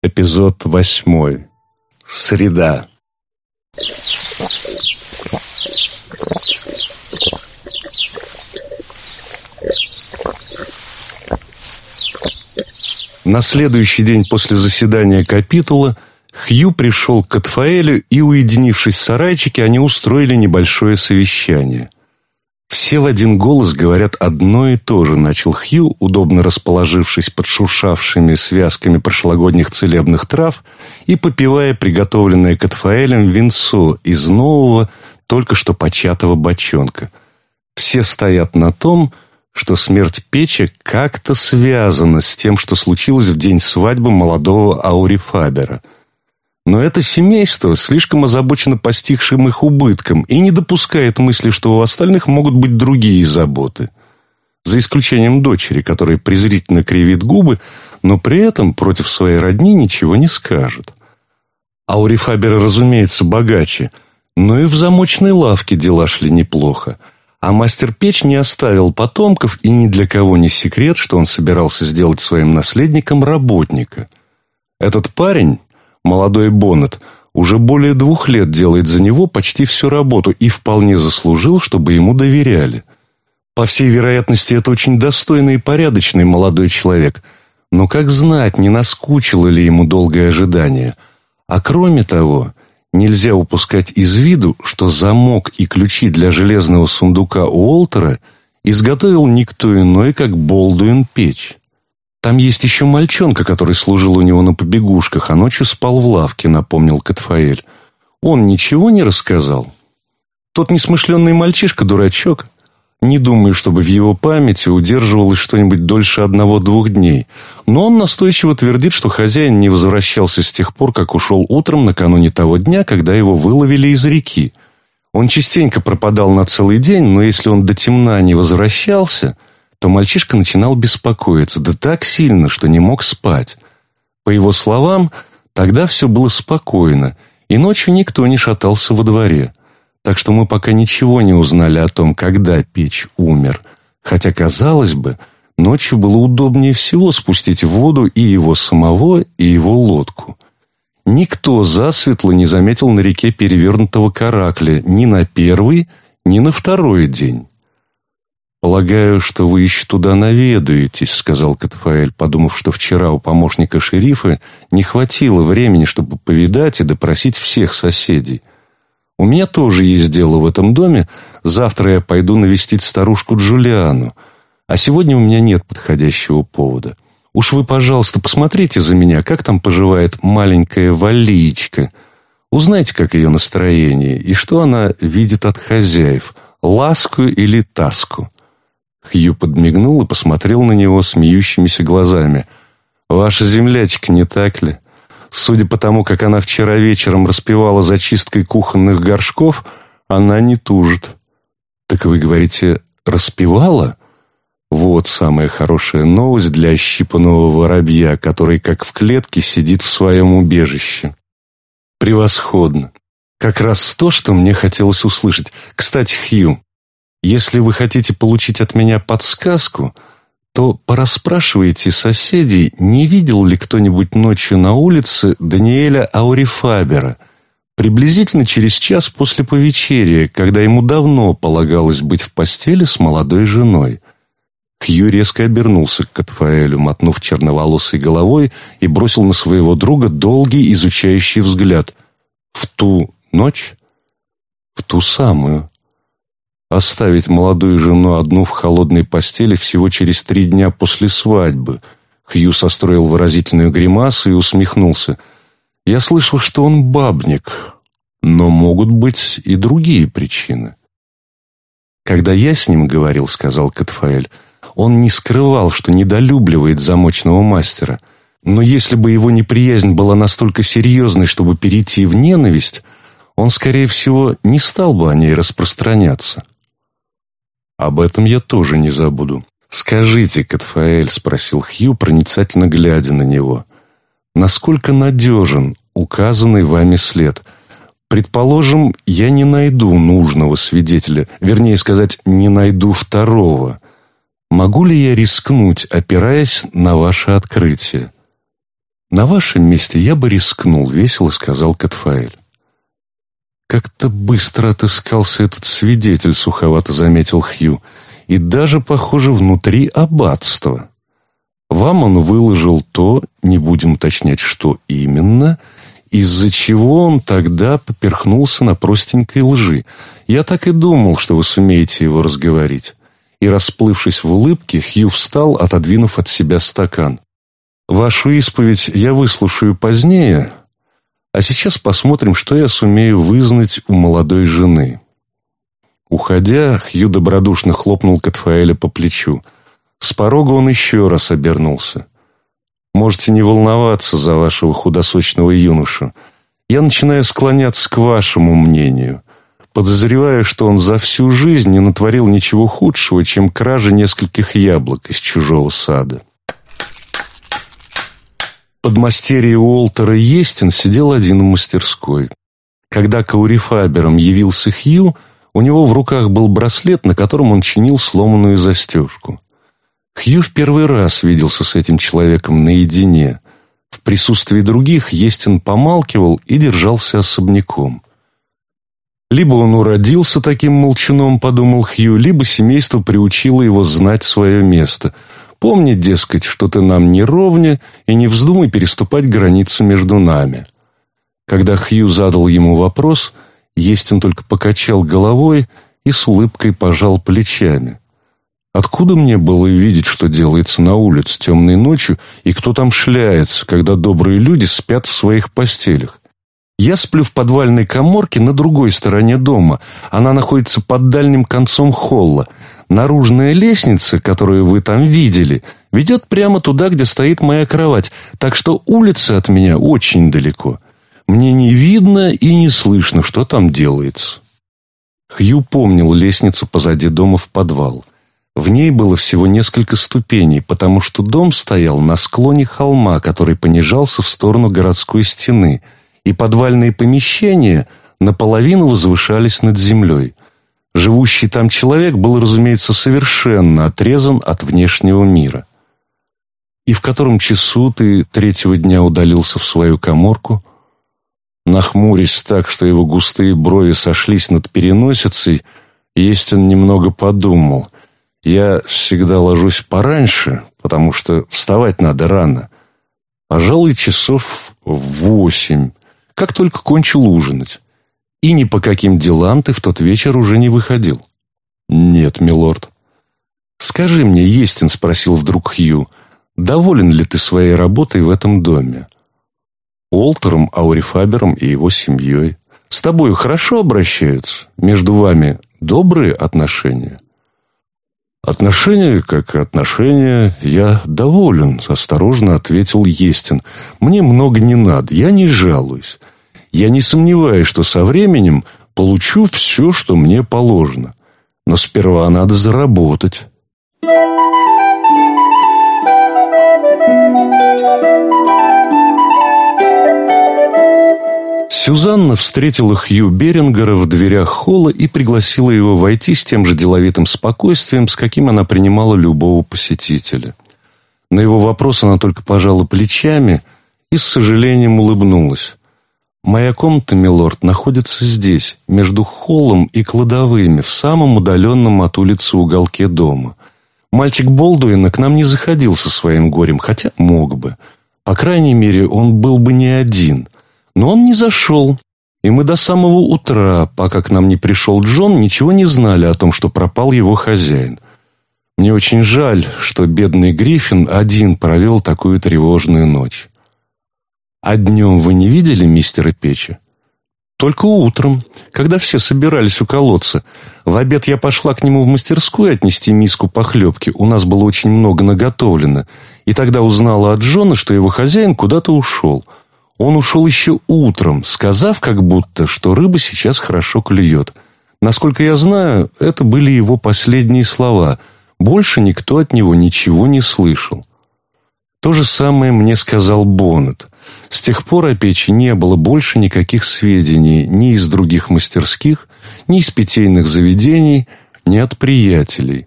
Эпизод восьмой. Среда. На следующий день после заседания капитула Хью пришел к Катфаэлю, и, уединившись в сарайчике, они устроили небольшое совещание – «Все в один голос говорят одно и то же», — начал Хью, удобно расположившись под шуршавшими связками прошлогодних целебных трав и попивая приготовленное Катфаэлем винцо из нового, только что початого бочонка. Все стоят на том, что смерть Печи как-то связана с тем, что случилось в день свадьбы молодого Аури Фабера — но это семейство слишком озабочено постигшим их убытком и не допускает мысли, что у остальных могут быть другие заботы. За исключением дочери, которая презрительно кривит губы, но при этом против своей родни ничего не скажет. Аури Фабера, разумеется, богаче, но и в замочной лавке дела шли неплохо. А мастер печь не оставил потомков, и ни для кого не секрет, что он собирался сделать своим наследником работника. Этот парень, Молодой Боннет уже более двух лет делает за него почти всю работу и вполне заслужил, чтобы ему доверяли. По всей вероятности, это очень достойный и порядочный молодой человек, но как знать, не наскучило ли ему долгое ожидание. А кроме того, нельзя упускать из виду, что замок и ключи для железного сундука Уолтера изготовил никто иной, как Болдуин Печь. Там есть еще мальчонка, который служил у него на побегушках, а ночью спал в лавке, напомнил Катфаэль. Он ничего не рассказал? Тот несмышленный мальчишка-дурачок. Не думаю, чтобы в его памяти удерживалось что-нибудь дольше одного-двух дней. Но он настойчиво твердит, что хозяин не возвращался с тех пор, как ушел утром накануне того дня, когда его выловили из реки. Он частенько пропадал на целый день, но если он до темна не возвращался, то мальчишка начинал беспокоиться, да так сильно, что не мог спать. По его словам, тогда все было спокойно, и ночью никто не шатался во дворе. Так что мы пока ничего не узнали о том, когда печь умер. Хотя, казалось бы, ночью было удобнее всего спустить в воду и его самого, и его лодку. Никто засветло не заметил на реке перевернутого каракля ни на первый, ни на второй день. «Полагаю, что вы еще туда наведаетесь», — сказал Катфаэль, подумав, что вчера у помощника шерифа не хватило времени, чтобы повидать и допросить всех соседей. «У меня тоже есть дело в этом доме. Завтра я пойду навестить старушку Джулиану, а сегодня у меня нет подходящего повода. Уж вы, пожалуйста, посмотрите за меня, как там поживает маленькая Валичка. Узнайте, как ее настроение и что она видит от хозяев, ласку или таску». Хью подмигнул и посмотрел на него смеющимися глазами. «Ваша землячка, не так ли? Судя по тому, как она вчера вечером распевала за чисткой кухонных горшков, она не тужит». «Так вы говорите, распевала?» Вот самая хорошая новость для щипанного воробья, который, как в клетке, сидит в своем убежище. Превосходно. Как раз то, что мне хотелось услышать. Кстати, Хью, если вы хотите получить от меня подсказку, то порасспрашивайте соседей, не видел ли кто-нибудь ночью на улице Даниэля Аурифабера, приблизительно через час после повечерия, когда ему давно полагалось быть в постели с молодой женой. Хью резко обернулся к Катфаэлю, мотнув черноволосой головой, и бросил на своего друга долгий изучающий взгляд. «В ту ночь?» «В ту самую», Оставить молодую жену одну в холодной постели всего через три дня после свадьбы. Хью состроил выразительную гримасу и усмехнулся. Я слышал, что он бабник, но могут быть и другие причины. Когда я с ним говорил, сказал Катфаэль, он не скрывал, что недолюбливает замочного мастера. Но если бы его неприязнь была настолько серьезной, чтобы перейти в ненависть, он, скорее всего, не стал бы о ней распространяться. Об этом я тоже не забуду. «Скажите, Катфаэль», — спросил Хью, проницательно глядя на него, «насколько надежен указанный вами след? Предположим, я не найду нужного свидетеля, вернее сказать, не найду второго. Могу ли я рискнуть, опираясь на ваше открытие?» «На вашем месте я бы рискнул», — весело сказал Катфаэль. «Как-то быстро отыскался этот свидетель», — суховато заметил Хью, «и даже, похоже, внутри аббатства. Вам он выложил то, не будем уточнять, что именно, из-за чего он тогда поперхнулся на простенькой лжи. Я так и думал, что вы сумеете его разговорить». И, расплывшись в улыбке, Хью встал, отодвинув от себя стакан. «Вашу исповедь я выслушаю позднее, а сейчас посмотрим, что я сумею вызнать у молодой жены. Уходя, Хью добродушно хлопнул Катфаэля по плечу. С порога он еще раз обернулся. «Можете не волноваться за вашего худосочного юношу. Я начинаю склоняться к вашему мнению. Подозреваю, что он за всю жизнь не натворил ничего худшего, чем кража нескольких яблок из чужого сада». Подмастерье Уолтера Естин сидел один в мастерской. Когда Каурифабером явился Хью, у него в руках был браслет, на котором он чинил сломанную застежку. Хью в первый раз виделся с этим человеком наедине. В присутствии других Естин помалкивал и держался особняком. Либо он уродился таким молчуном, подумал Хью, либо семейство приучило его знать свое место – Помни, дескать, что ты нам не ровня, и не вздумай переступать границу между нами». Когда Хью задал ему вопрос, Естин только покачал головой и с улыбкой пожал плечами. Откуда мне было видеть, что делается на улице темной ночью, и кто там шляется, когда добрые люди спят в своих постелях? Я сплю в подвальной коморке на другой стороне дома. Она находится под дальним концом холла. Наружная лестница, которую вы там видели, ведет прямо туда, где стоит моя кровать, так что улица от меня очень далеко. Мне не видно и не слышно, что там делается». Хью помнил лестницу позади дома в подвал. В ней было всего несколько ступеней, потому что дом стоял на склоне холма, который понижался в сторону городской стены, и подвальные помещения наполовину возвышались над землей. Живущий там человек был, разумеется, совершенно отрезан от внешнего мира. «И в котором часу ты третьего дня удалился в свою коморку?» Нахмурясь так, что его густые брови сошлись над переносицей, Естин немного подумал. «Я всегда ложусь пораньше, потому что вставать надо рано. Пожалуй, часов в восемь, как только кончил ужинать. И ни по каким делам ты в тот вечер уже не выходил. Нет, милорд. Скажи мне, Естин спросил вдруг Хью, доволен ли ты своей работой в этом доме? Олтером, Аурифабером и его семьей. С тобою хорошо обращаются? Между вами добрые отношения? «Отношения, как отношения, я доволен», — осторожно ответил Естин. «Мне много не надо, я не жалуюсь. Я не сомневаюсь, что со временем получу все, что мне положено. Но сперва надо заработать. Сюзанна встретила Хью Берингера в дверях холла и пригласила его войти с тем же деловитым спокойствием, с каким она принимала любого посетителя. На его вопрос она только пожала плечами и с сожалением улыбнулась. Моя комната, милорд, находится здесь, между холлом и кладовыми, в самом удаленном от улицы уголке дома. Мальчик Болдуина к нам не заходил со своим горем, хотя мог бы. По крайней мере, он был бы не один. Но он не зашел, и мы до самого утра, пока к нам не пришел Джон, ничего не знали о том, что пропал его хозяин. Мне очень жаль, что бедный Гриффин один провел такую тревожную ночь. А днем вы не видели мистера Печи? Только утром, когда все собирались у колодца. В обед я пошла к нему в мастерскую отнести миску похлебки. У нас было очень много наготовлено. И тогда узнала от Джона, что его хозяин куда-то ушел. Он ушел еще утром, сказав как будто, что рыба сейчас хорошо клюет. Насколько я знаю, это были его последние слова. Больше никто от него ничего не слышал. То же самое мне сказал Боннет. С тех пор о печи не было больше никаких сведений ни из других мастерских, ни из питейных заведений, ни от приятелей.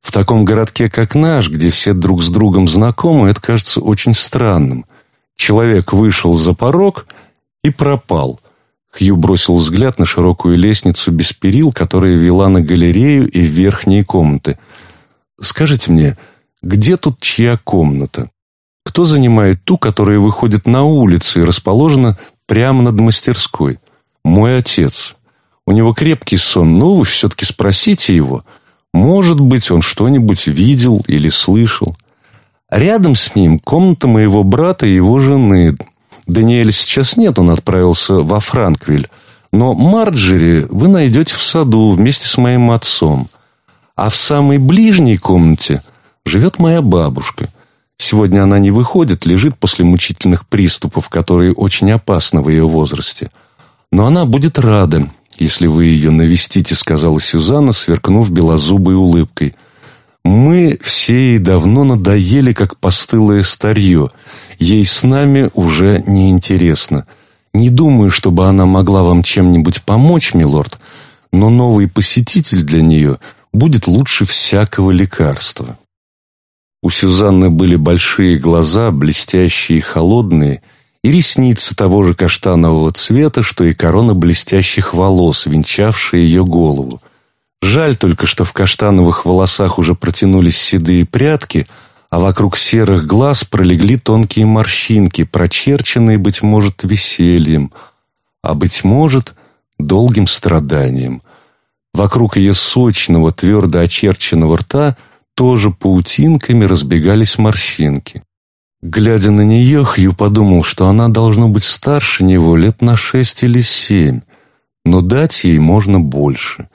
В таком городке, как наш, где все друг с другом знакомы, это кажется очень странным. Человек вышел за порог и пропал. Хью бросил взгляд на широкую лестницу без перил, которая вела на галерею и в верхние комнаты. «Скажите мне, где тут чья комната? Кто занимает ту, которая выходит на улицу и расположена прямо над мастерской? Мой отец. У него крепкий сон, но вы все-таки спросите его. Может быть, он что-нибудь видел или слышал. Рядом с ним комната моего брата и его жены. Даниэля сейчас нет, он отправился во Франквиль. Но Марджери вы найдете в саду вместе с моим отцом. А в самой ближней комнате живет моя бабушка. Сегодня она не выходит, лежит после мучительных приступов, которые очень опасны в ее возрасте. Но она будет рада, если вы ее навестите», — сказала Сюзанна, сверкнув белозубой улыбкой. «Мы все ей давно надоели, как постылое старье. Ей с нами уже неинтересно. Не думаю, чтобы она могла вам чем-нибудь помочь, милорд, но новый посетитель для нее будет лучше всякого лекарства». У Сюзанны были большие глаза, блестящие и холодные, и ресницы того же каштанового цвета, что и корона блестящих волос, венчавшая ее голову. Жаль только, что в каштановых волосах уже протянулись седые прядки, а вокруг серых глаз пролегли тонкие морщинки, прочерченные, быть может, весельем, а, быть может, долгим страданием. Вокруг ее сочного, твердо очерченного рта – тоже паутинками разбегались морщинки. Глядя на нее, Хью подумал, что она должна быть старше него лет на шесть или семь, но дать ей можно больше.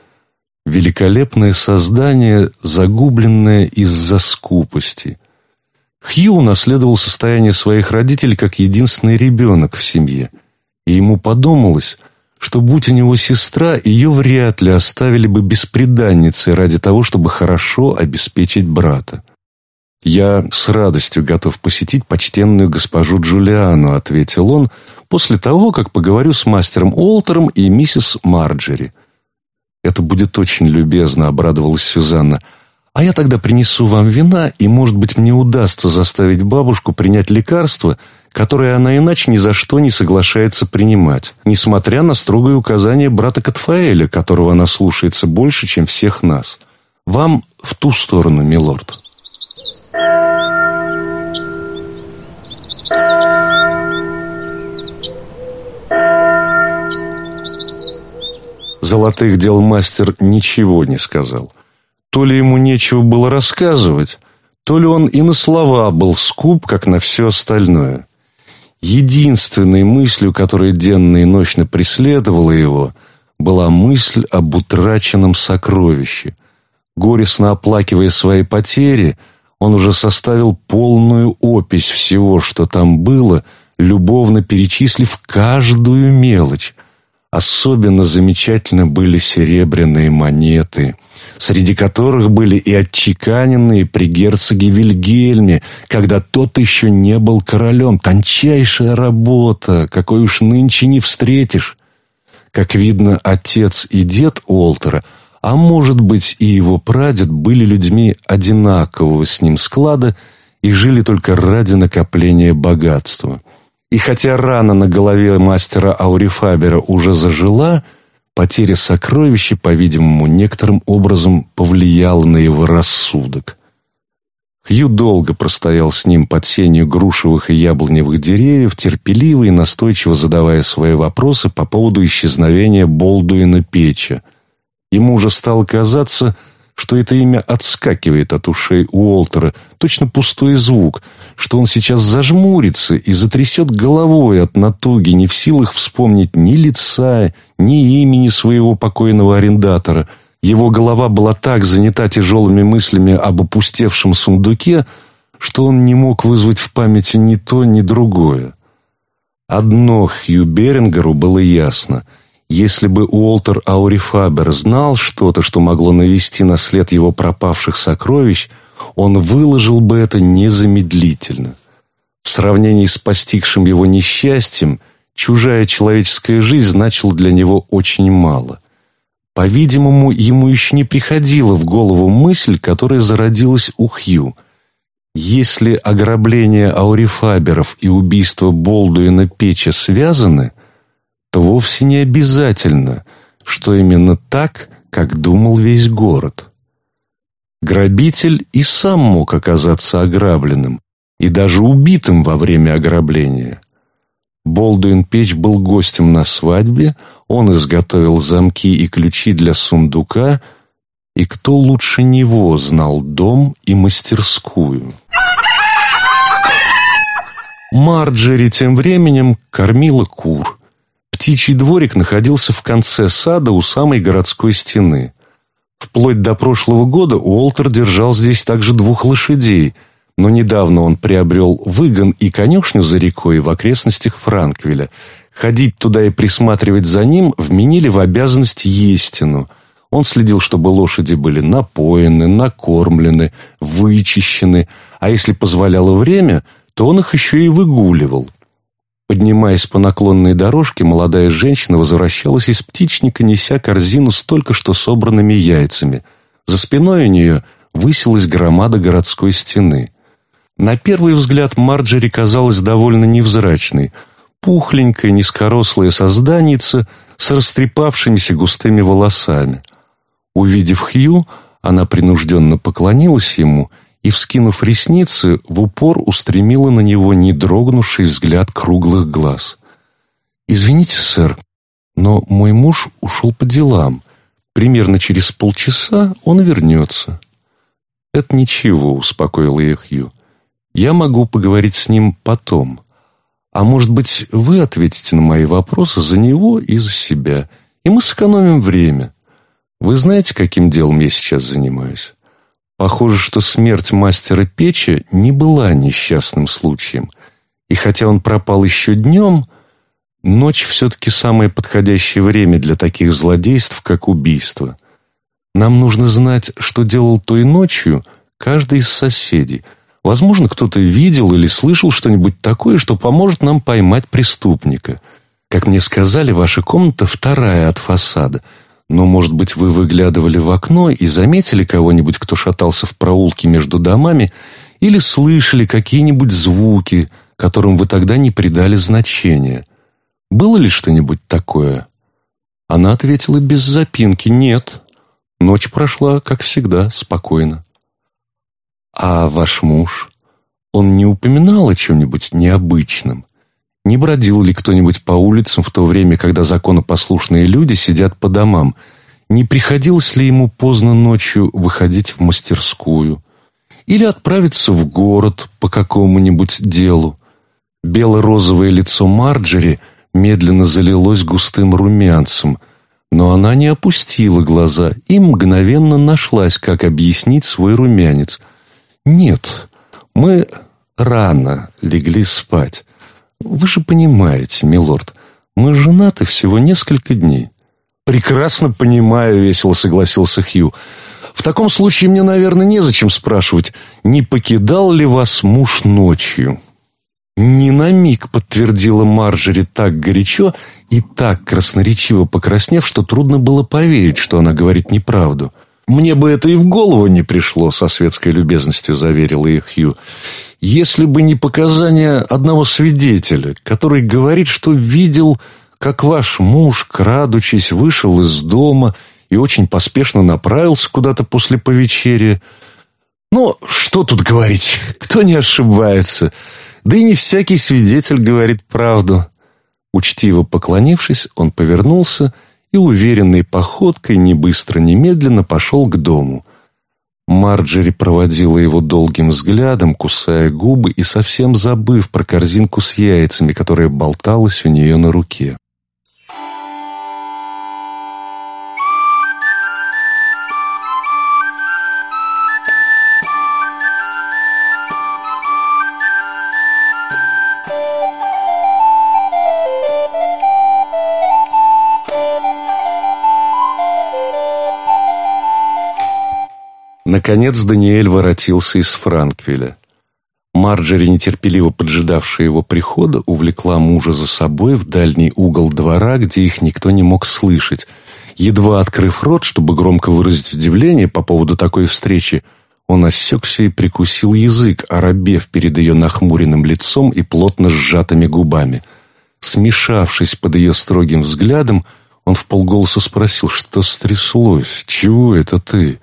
Великолепное создание, загубленное из-за скупости. Хью унаследовал состояние своих родителей как единственный ребенок в семье, и ему подумалось – что, будь у него сестра, ее вряд ли оставили бы бесприданницей ради того, чтобы хорошо обеспечить брата. «Я с радостью готов посетить почтенную госпожу Джулиану», — ответил он, «после того, как поговорю с мастером Уолтером и миссис Марджери». «Это будет очень любезно», — обрадовалась Сюзанна. «А я тогда принесу вам вина, и, может быть, мне удастся заставить бабушку принять лекарство, которые она иначе ни за что не соглашается принимать, несмотря на строгое указание брата Катфаэля, которого она слушается больше, чем всех нас. Вам в ту сторону, милорд. Золотых дел мастер ничего не сказал. То ли ему нечего было рассказывать, то ли он и на слова был скуп, как на все остальное. Единственной мыслью, которая денно и ночно преследовала его, была мысль об утраченном сокровище. Горестно оплакивая свои потери, он уже составил полную опись всего, что там было, любовно перечислив каждую мелочь. Особенно замечательно были серебряные монеты — среди которых были и отчеканенные при герцоге Вильгельме, когда тот еще не был королем. Тончайшая работа, какой уж нынче не встретишь. Как видно, отец и дед Уолтера, а может быть и его прадед, были людьми одинакового с ним склада и жили только ради накопления богатства. И хотя рана на голове мастера Аурифабера уже зажила – Потеря сокровища, по-видимому, некоторым образом повлияла на его рассудок. Хью долго простоял с ним под сенью грушевых и яблоневых деревьев, терпеливо и настойчиво задавая свои вопросы по поводу исчезновения Болдуина Печа. Ему уже стало казаться, что это имя отскакивает от ушей Уолтера, точно пустой звук, что он сейчас зажмурится и затрясет головой от натуги, не в силах вспомнить ни лица, ни имени своего покойного арендатора. Его голова была так занята тяжелыми мыслями об опустевшем сундуке, что он не мог вызвать в памяти ни то, ни другое. Одно Хью Берингеру было ясно — если бы Уолтер Аурифабер знал что-то, что могло навести на след его пропавших сокровищ, он выложил бы это незамедлительно. В сравнении с постигшим его несчастьем, чужая человеческая жизнь значила для него очень мало. По-видимому, ему еще не приходила в голову мысль, которая зародилась у Хью. Если ограбление аурифаберов и убийство Болдуина Печа связаны, то вовсе не обязательно, что именно так, как думал весь город. Грабитель и сам мог оказаться ограбленным и даже убитым во время ограбления. Болдуин Печ был гостем на свадьбе, он изготовил замки и ключи для сундука, и кто лучше него знал дом и мастерскую. Марджери тем временем кормила кур. Птичий дворик находился в конце сада у самой городской стены. Вплоть до прошлого года Уолтер держал здесь также двух лошадей, но недавно он приобрел выгон и конюшню за рекой в окрестностях Франквиля. Ходить туда и присматривать за ним вменили в обязанность Естину. Он следил, чтобы лошади были напоены, накормлены, вычищены, а если позволяло время – то он их еще и выгуливал. Поднимаясь по наклонной дорожке, молодая женщина возвращалась из птичника, неся корзину с только что собранными яйцами. За спиной у нее высилась громада городской стены. На первый взгляд Марджери казалась довольно невзрачной. Пухленькая, низкорослая созданица с растрепавшимися густыми волосами. Увидев Хью, она принужденно поклонилась ему и, вскинув ресницы, в упор устремила на него недрогнувший взгляд круглых глаз. «Извините, сэр, но мой муж ушел по делам. Примерно через полчаса он вернется». «Это ничего», — успокоил я Хью. «Я могу поговорить с ним потом. А может быть, вы ответите на мои вопросы за него и за себя, и мы сэкономим время. Вы знаете, каким делом я сейчас занимаюсь?» Похоже, что смерть мастера печи не была несчастным случаем. И хотя он пропал еще днем, ночь все-таки самое подходящее время для таких злодейств, как убийство. Нам нужно знать, что делал той ночью каждый из соседей. Возможно, кто-то видел или слышал что-нибудь такое, что поможет нам поймать преступника. Как мне сказали, ваша комната вторая от фасада — но, может быть, вы выглядывали в окно и заметили кого-нибудь, кто шатался в проулке между домами, или слышали какие-нибудь звуки, которым вы тогда не придали значения. Было ли что-нибудь такое? Она ответила без запинки «нет». Ночь прошла, как всегда, спокойно. А ваш муж? Он не упоминал о чем-нибудь необычном? Не бродил ли кто-нибудь по улицам в то время, когда законопослушные люди сидят по домам? Не приходилось ли ему поздно ночью выходить в мастерскую? Или отправиться в город по какому-нибудь делу? Бело-розовое лицо Марджери медленно залилось густым румянцем, но она не опустила глаза и мгновенно нашлась, как объяснить свой румянец. «Нет, мы рано легли спать. Вы же понимаете, милорд, мы женаты всего несколько дней. Прекрасно понимаю, весело согласился Хью. В таком случае мне, наверное, незачем спрашивать, не покидал ли вас муж ночью. Ни на миг подтвердила Марджери так горячо и так красноречиво покраснев, что трудно было поверить, что она говорит неправду. «Мне бы это и в голову не пришло», — со светской любезностью заверила их Хью если бы не показания одного свидетеля, который говорит, что видел, как ваш муж, крадучись, вышел из дома и очень поспешно направился куда-то после повечерия. Ну, что тут говорить, кто не ошибается? Да и не всякий свидетель говорит правду. Учтиво поклонившись, он повернулся и уверенной походкой, не быстро, ни медленно, пошел к дому. Марджери проводила его долгим взглядом, кусая губы и совсем забыв про корзинку с яйцами, которая болталась у нее на руке. Наконец Даниэль воротился из Франквиля. Марджери, нетерпеливо поджидавшая его прихода, увлекла мужа за собой в дальний угол двора, где их никто не мог слышать. Едва открыв рот, чтобы громко выразить удивление по поводу такой встречи, Он осекся и прикусил язык, оробев перед ее нахмуренным лицом и плотно сжатыми губами. Смешавшись под ее строгим взглядом, он вполголоса спросил, что стряслось, чего это ты?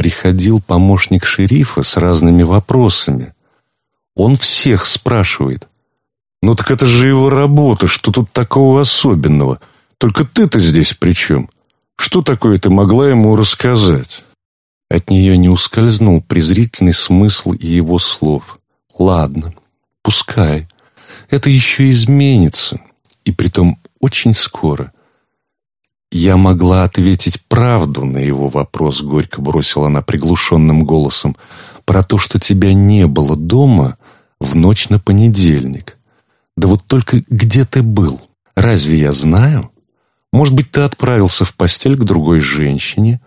Приходил помощник шерифа с разными вопросами. Он всех спрашивает. «Ну так это же его работа, что тут такого особенного? Только ты-то здесь при чем? Что такое ты могла ему рассказать?» От нее не ускользнул презрительный смысл и его слов. «Ладно, пускай. Это еще изменится, и притом очень скоро. «Я могла ответить правду на его вопрос», — горько бросила она приглушенным голосом, «про то, что тебя не было дома в ночь на понедельник. Да вот только где ты был? Разве я знаю? Может быть, ты отправился в постель к другой женщине,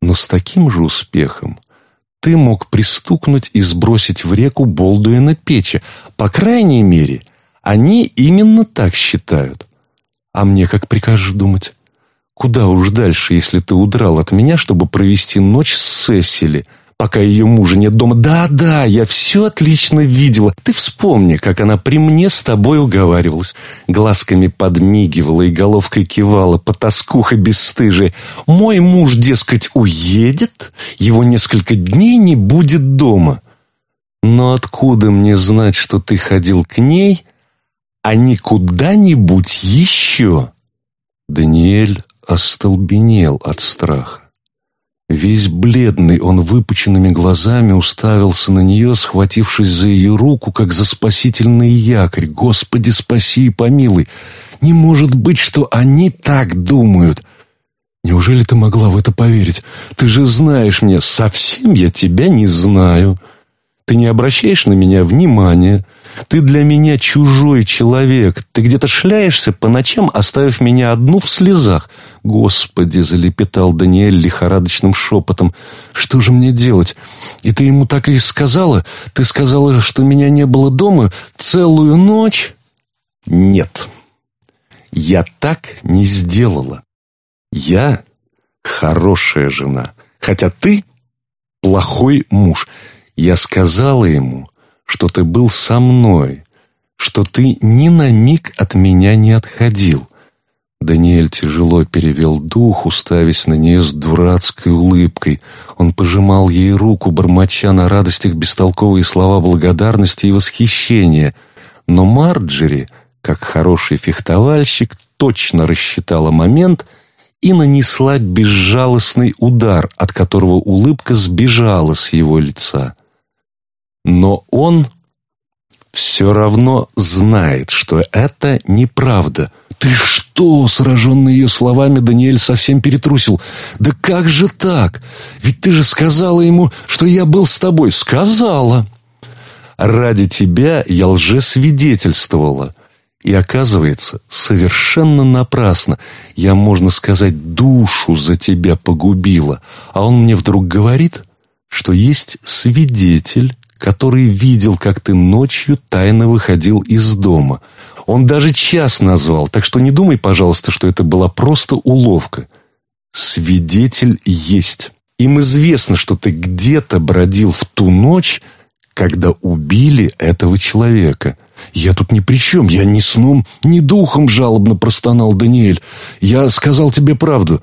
но с таким же успехом ты мог пристукнуть и сбросить в реку Болдуина Печи. По крайней мере, они именно так считают. А мне как прикажешь думать?» Куда уж дальше, если ты удрал от меня, чтобы провести ночь с Сесили, пока ее мужа нет дома? Да-да, я все отлично видела. Ты вспомни, как она при мне с тобой уговаривалась. Глазками подмигивала и головкой кивала, потаскуха бесстыжая. Мой муж, дескать, уедет, его несколько дней не будет дома. Но откуда мне знать, что ты ходил к ней, а не куда-нибудь еще?» Даниэль остолбенел от страха. Весь бледный, он выпученными глазами уставился на нее, схватившись за ее руку, как за спасительный якорь. «Господи, спаси и помилуй! Не может быть, что они так думают!» «Неужели ты могла в это поверить? Ты же знаешь меня, совсем я тебя не знаю!» Ты не обращаешь на меня внимания. Ты для меня чужой человек. Ты где-то шляешься по ночам, оставив меня одну в слезах. Господи, залепетал Даниэль лихорадочным шепотом. Что же мне делать? И ты ему так и сказала? Ты сказала, что меня не было дома целую ночь? Нет. Я так не сделала. Я хорошая жена, хотя ты плохой муж. Я сказала ему, что ты был со мной, что ты ни на миг от меня не отходил. Даниэль тяжело перевел дух, уставясь на нее с дурацкой улыбкой. Он пожимал ей руку, бормоча на радостях бестолковые слова благодарности и восхищения. Но Марджери, как хороший фехтовальщик, точно рассчитала момент — и нанесла безжалостный удар, от которого улыбка сбежала с его лица. Но он все равно знает, что это неправда. «Ты что?» — сраженный ее словами, Даниэль совсем перетрусил. «Да как же так? Ведь ты же сказала ему, что я был с тобой». «Сказала». «Ради тебя я лжесвидетельствовала». И оказывается, совершенно напрасно. Я, можно сказать, душу за тебя погубила. А он мне вдруг говорит, что есть свидетель, который видел, как ты ночью тайно выходил из дома. Он даже час назвал, так что не думай, пожалуйста, что это была просто уловка. Свидетель есть. Им известно, что ты где-то бродил в ту ночь, когда убили этого человека. Я тут ни при чем, я ни сном, ни духом жалобно простонал Даниэль. Я сказал тебе правду.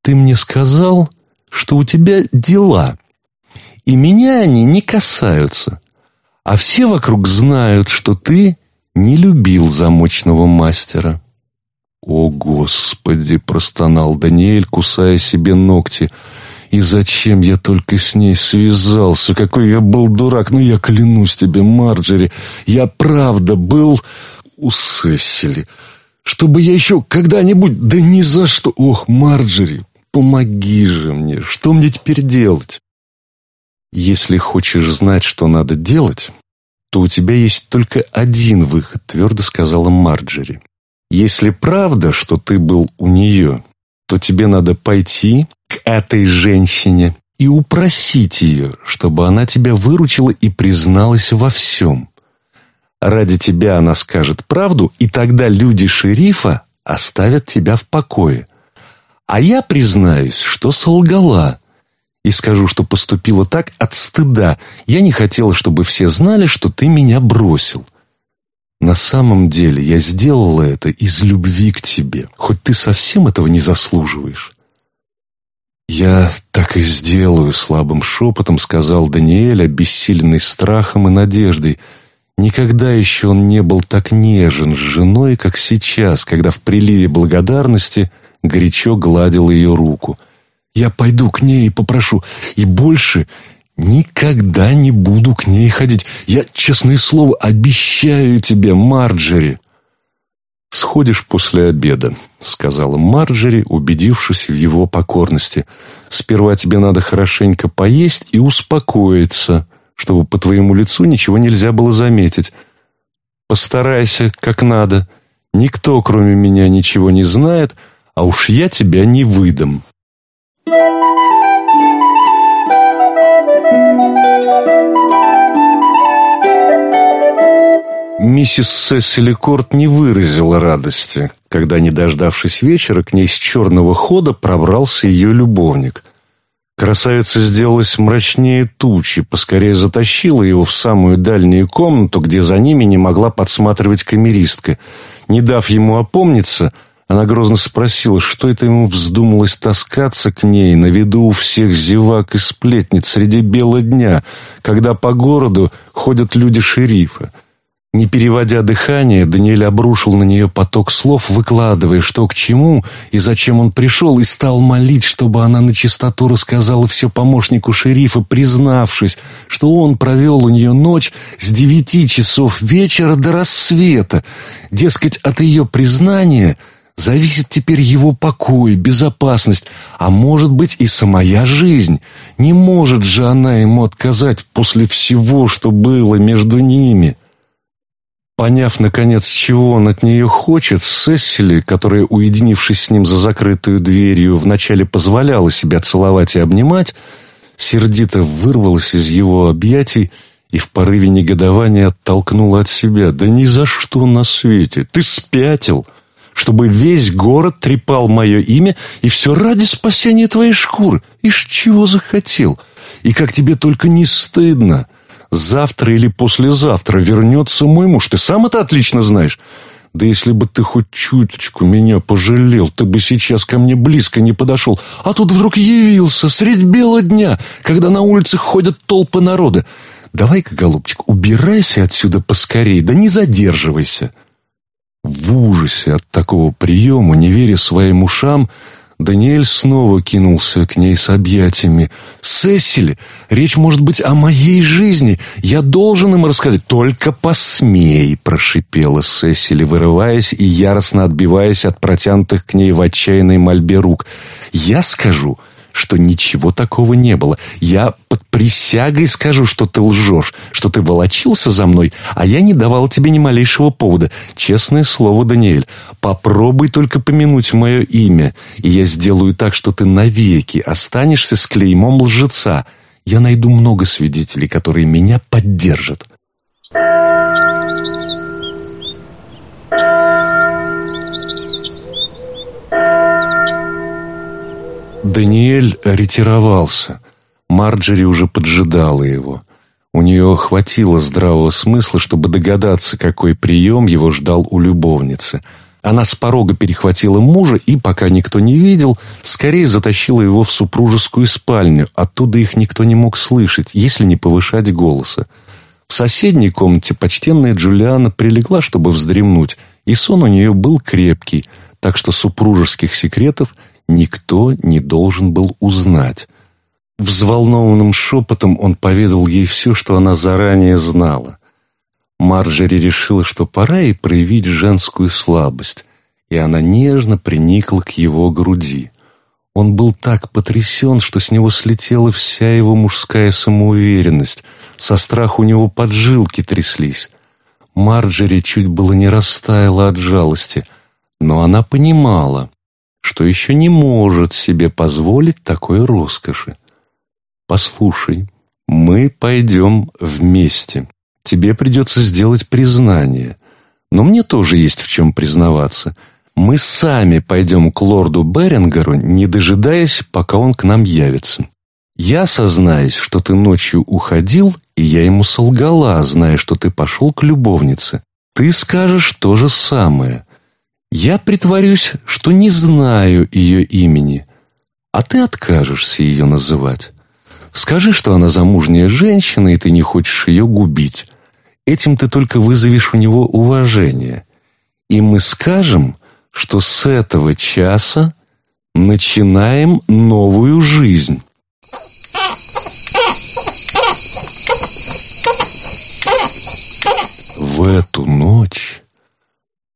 Ты мне сказал, что у тебя дела, и меня они не касаются. А все вокруг знают, что ты не любил замочного мастера». «О, Господи!» — простонал Даниэль, кусая себе ногти. «И зачем я только с ней связался? Какой я был дурак! Ну, я клянусь тебе, Марджери, я правда был у Сесили. Чтобы я еще когда-нибудь... Да ни за что! Ох, Марджери, помоги же мне! Что мне теперь делать?» «Если хочешь знать, что надо делать, то у тебя есть только один выход», — твердо сказала Марджери. «Если правда, что ты был у нее, то тебе надо пойти к этой женщине и упросить ее, чтобы она тебя выручила и призналась во всем. Ради тебя она скажет правду, и тогда люди шерифа оставят тебя в покое. А я признаюсь, что солгала, И скажу, что поступила так от стыда. Я не хотела, чтобы все знали, что ты меня бросил. На самом деле я сделала это из любви к тебе, хоть ты совсем этого не заслуживаешь. «Я так и сделаю», — слабым шепотом сказал Даниэль, обессиленный страхом и надеждой. Никогда еще он не был так нежен с женой, как сейчас, когда в приливе благодарности горячо гладил ее руку. «Я пойду к ней и попрошу, и больше никогда не буду к ней ходить. Я, честное слово, обещаю тебе, Марджери». «Сходишь после обеда», — сказала Марджери, убедившись в его покорности. «Сперва тебе надо хорошенько поесть и успокоиться, чтобы по твоему лицу ничего нельзя было заметить. Постарайся, как надо. Никто, кроме меня, ничего не знает, а уж я тебя не выдам». Миссис Сесили Корт не выразила радости, когда, не дождавшись вечера, к ней с черного хода пробрался ее любовник. Красавица сделалась мрачнее тучи, поскорее затащила его в самую дальнюю комнату, где за ними не могла подсматривать камеристка. Не дав ему опомниться, она грозно спросила, что это ему вздумалось таскаться к ней на виду у всех зевак и сплетниц среди бела дня, когда по городу ходят люди шерифа. Не переводя дыхание, Даниэль обрушил на нее поток слов, выкладывая, что к чему и зачем он пришел, и стал молить, чтобы она на чистоту рассказала все помощнику шерифа, признавшись, что он провел у нее ночь с девяти часов вечера до рассвета. Дескать, от ее признания зависит теперь его покой, безопасность, а может быть и самая жизнь. Не может же она ему отказать после всего, что было между ними». Поняв, наконец, чего он от нее хочет, Сесили, которая, уединившись с ним за закрытую дверью, вначале позволяла себя целовать и обнимать, сердито вырвалась из его объятий и в порыве негодования оттолкнула от себя. «Да ни за что на свете! Ты спятил! Чтобы весь город трепал мое имя, и все ради спасения твоей шкуры! Ишь, чего захотел! И как тебе только не стыдно!» Завтра или послезавтра вернется мой муж. Ты сам это отлично знаешь. Да если бы ты хоть чуточку меня пожалел, ты бы сейчас ко мне близко не подошел. А тут вдруг явился средь бела дня, когда на улицах ходят толпы народа. Давай-ка, голубчик, убирайся отсюда поскорей, да не задерживайся. В ужасе от такого приема, не веря своим ушам, Даниэль снова кинулся к ней с объятиями. «Сесили, речь может быть о моей жизни. Я должен им рассказать. Только посмей!» – прошипела Сесили, вырываясь и яростно отбиваясь от протянутых к ней в отчаянной мольбе рук. «Я скажу, что ничего такого не было. Я под присягой скажу, что ты лжешь, что ты волочился за мной, а я не давал тебе ни малейшего повода. Честное слово, Даниэль, попробуй только помянуть мое имя, и я сделаю так, что ты навеки останешься с клеймом лжеца. Я найду много свидетелей, которые меня поддержат. Даниэль ретировался. Марджери уже поджидала его. У нее хватило здравого смысла, чтобы догадаться, какой прием его ждал у любовницы. Она с порога перехватила мужа и, пока никто не видел, скорее затащила его в супружескую спальню. Оттуда их никто не мог слышать, если не повышать голоса. В соседней комнате почтенная Джулиана прилегла, чтобы вздремнуть, и сон у нее был крепкий, так что супружеских секретов – никто не должен был узнать. Взволнованным шепотом он поведал ей все, что она заранее знала. Марджери решила, что пора ей проявить женскую слабость, и она нежно приникла к его груди. Он был так потрясен, что с него слетела вся его мужская самоуверенность, со страху у него поджилки тряслись. Марджери чуть было не растаяла от жалости, но она понимала, что еще не может себе позволить такой роскоши. Послушай, мы пойдем вместе. Тебе придется сделать признание. Но мне тоже есть в чем признаваться. Мы сами пойдем к лорду Берингеру, не дожидаясь, пока он к нам явится. Я сознаюсь, что ты ночью уходил, и я ему солгала, зная, что ты пошел к любовнице. Ты скажешь то же самое. Я притворюсь, что не знаю ее имени, а ты откажешься ее называть. Скажи, что она замужняя женщина, и ты не хочешь ее губить. Этим ты только вызовешь у него уважение. И мы скажем, что с этого часа начинаем новую жизнь. В эту ночь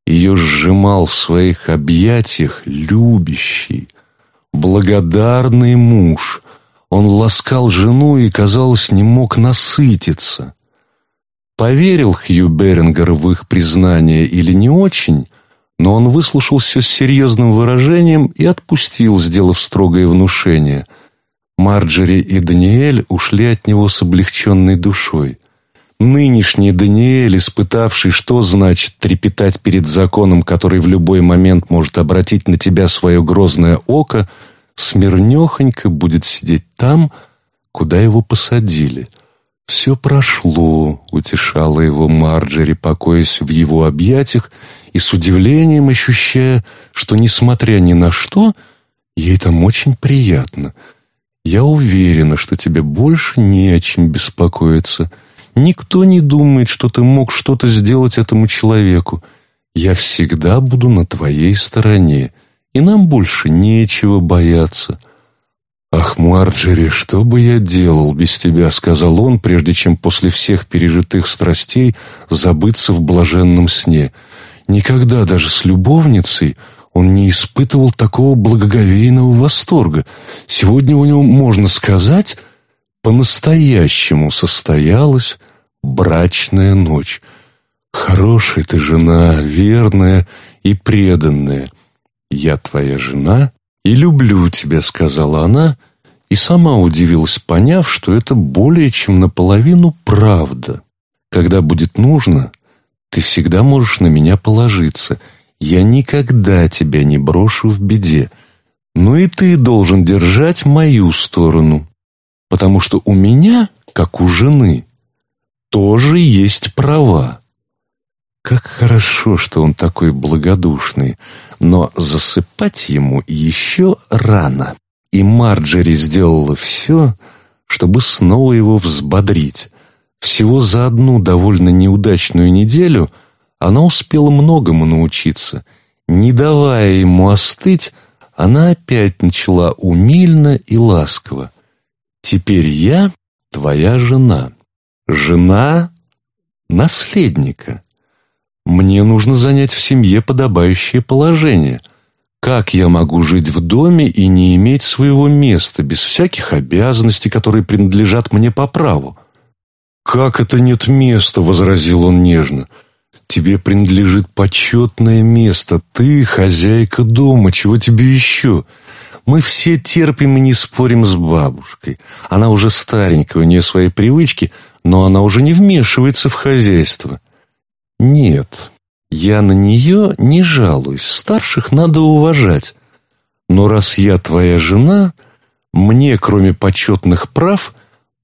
ее сжимал в своих объятиях любящий, благодарный муж. Он ласкал жену и, казалось, не мог насытиться. Поверил Хью Берингер в их признание или не очень, но он выслушал все с серьезным выражением и отпустил, сделав строгое внушение. Марджери и Даниэль ушли от него с облегченной душой. Нынешний Даниэль, испытавший, что значит трепетать перед законом, который в любой момент может обратить на тебя свое грозное око, смирнехонько будет сидеть там, куда его посадили. «Все прошло», — утешала его Марджери, покоясь в его объятиях и с удивлением ощущая, что, несмотря ни на что, ей там очень приятно. «Я уверена, что тебе больше не о чем беспокоиться», — Никто не думает, что ты мог что-то сделать этому человеку. Я всегда буду на твоей стороне, и нам больше нечего бояться». «Ах, Марджери, что бы я делал без тебя?» — сказал он, прежде чем после всех пережитых страстей забыться в блаженном сне. Никогда даже с любовницей он не испытывал такого благоговейного восторга. Сегодня у него, можно сказать, по-настоящему состоялась брачная ночь. Хорошая ты жена, верная и преданная. Я твоя жена и люблю тебя, сказала она, и сама удивилась, поняв, что это более чем наполовину правда. Когда будет нужно, ты всегда можешь на меня положиться. Я никогда тебя не брошу в беде. Но и ты должен держать мою сторону потому что у меня, как у жены, тоже есть права. Как хорошо, что он такой благодушный, но засыпать ему еще рано. И Марджери сделала все, чтобы снова его взбодрить. Всего за одну довольно неудачную неделю она успела многому научиться. Не давая ему остыть, она опять начала умильно и ласково. Теперь я твоя жена. Жена наследника. Мне нужно занять в семье подобающее положение. Как я могу жить в доме и не иметь своего места, без всяких обязанностей, которые принадлежат мне по праву? «Как это нет места?» — возразил он нежно. «Тебе принадлежит почетное место. Ты хозяйка дома. Чего тебе еще?» Мы все терпим и не спорим с бабушкой. Она уже старенькая, у нее свои привычки, но она уже не вмешивается в хозяйство. Нет, я на нее не жалуюсь, старших надо уважать. Но раз я твоя жена, мне, кроме почетных прав,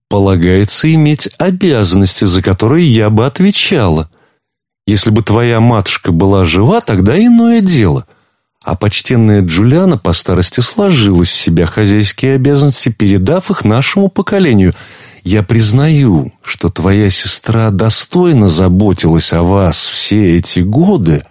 полагается иметь обязанности, за которые я бы отвечала. Если бы твоя матушка была жива, тогда иное дело — а почтенная Джулиана по старости сложила с себя хозяйские обязанности, передав их нашему поколению. Я признаю, что твоя сестра достойно заботилась о вас все эти годы.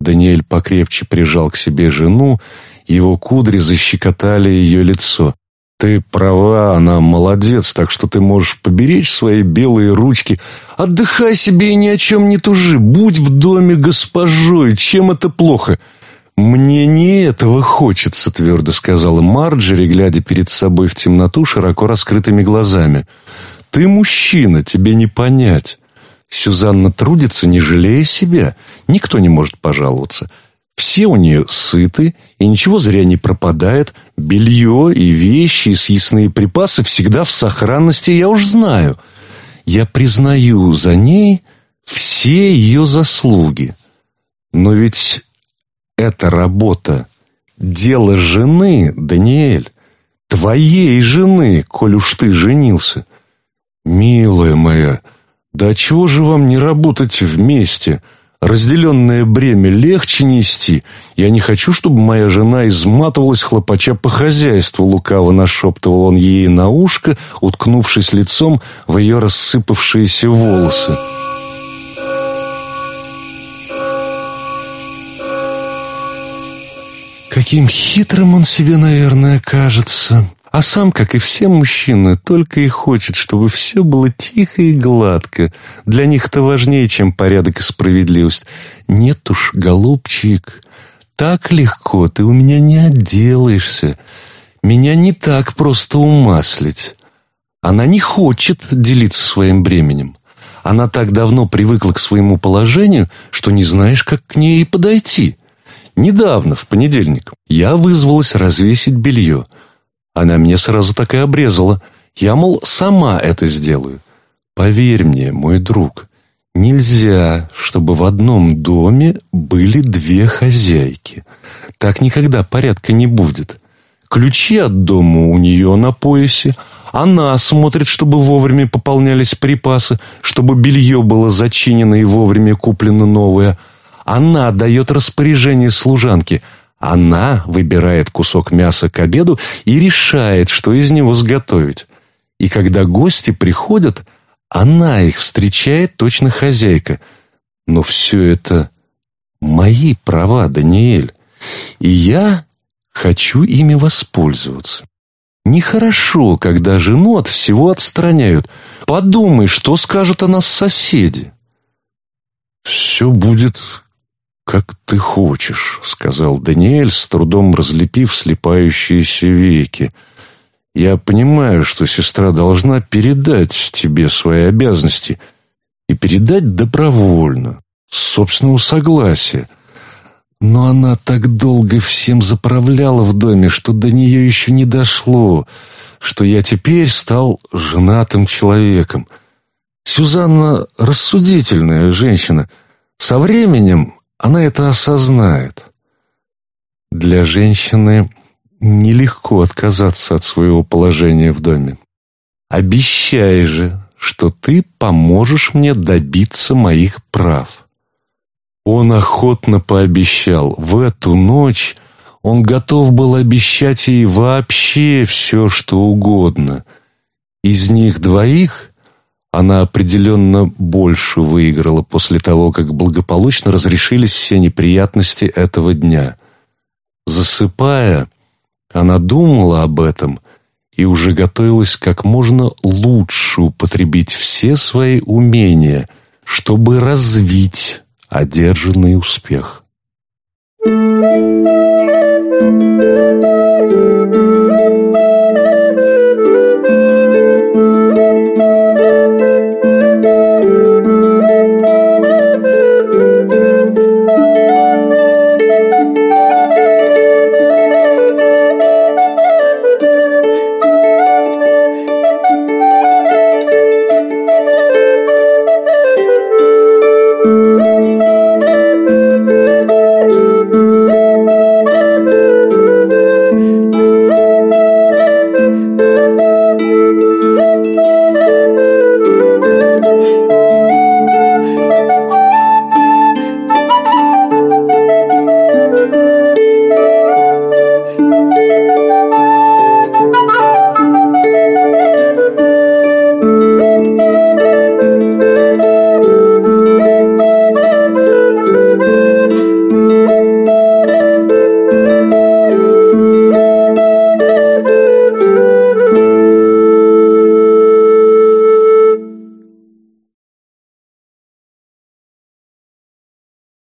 Даниэль покрепче прижал к себе жену, его кудри защекотали ее лицо. «Ты права, она молодец, так что ты можешь поберечь свои белые ручки. Отдыхай себе и ни о чем не тужи. Будь в доме госпожой. Чем это плохо? «Мне не этого хочется», — твердо сказала Марджери, глядя перед собой в темноту широко раскрытыми глазами. «Ты мужчина, тебе не понять. Сюзанна трудится, не жалея себя. Никто не может пожаловаться. Все у нее сыты, и ничего зря не пропадает. Белье и вещи, и съестные припасы всегда в сохранности, я уж знаю. Я признаю за ней все ее заслуги. Но ведь это работа. Дело жены, Даниэль. Твоей жены, коль уж ты женился. Милая моя, да чего же вам не работать вместе? Разделенное бремя легче нести. Я не хочу, чтобы моя жена изматывалась хлопача по хозяйству, лукаво нашептывал он ей на ушко, уткнувшись лицом в ее рассыпавшиеся волосы. Каким хитрым он себе, наверное, кажется. А сам, как и все мужчины, только и хочет, чтобы все было тихо и гладко. Для них это важнее, чем порядок и справедливость. Нет уж, голубчик, так легко ты у меня не отделаешься. Меня не так просто умаслить. Она не хочет делиться своим бременем. Она так давно привыкла к своему положению, что не знаешь, как к ней подойти. Недавно, в понедельник, я вызвалась развесить белье — она мне сразу так и обрезала. Я, мол, сама это сделаю. Поверь мне, мой друг, нельзя, чтобы в одном доме были две хозяйки. Так никогда порядка не будет. Ключи от дома у нее на поясе. Она смотрит, чтобы вовремя пополнялись припасы, чтобы белье было зачинено и вовремя куплено новое. Она дает распоряжение служанке – она выбирает кусок мяса к обеду и решает, что из него сготовить. И когда гости приходят, она их встречает точно хозяйка. Но все это мои права, Даниэль. И я хочу ими воспользоваться. Нехорошо, когда жену от всего отстраняют. Подумай, что скажут о нас соседи. Все будет «Как ты хочешь», — сказал Даниэль, с трудом разлепив слепающиеся веки. «Я понимаю, что сестра должна передать тебе свои обязанности и передать добровольно, с собственного согласия. Но она так долго всем заправляла в доме, что до нее еще не дошло, что я теперь стал женатым человеком. Сюзанна рассудительная женщина. Со временем она это осознает. Для женщины нелегко отказаться от своего положения в доме. Обещай же, что ты поможешь мне добиться моих прав. Он охотно пообещал. В эту ночь он готов был обещать ей вообще все, что угодно. Из них двоих она определенно больше выиграла после того, как благополучно разрешились все неприятности этого дня. Засыпая, она думала об этом и уже готовилась как можно лучше употребить все свои умения, чтобы развить одержанный успех.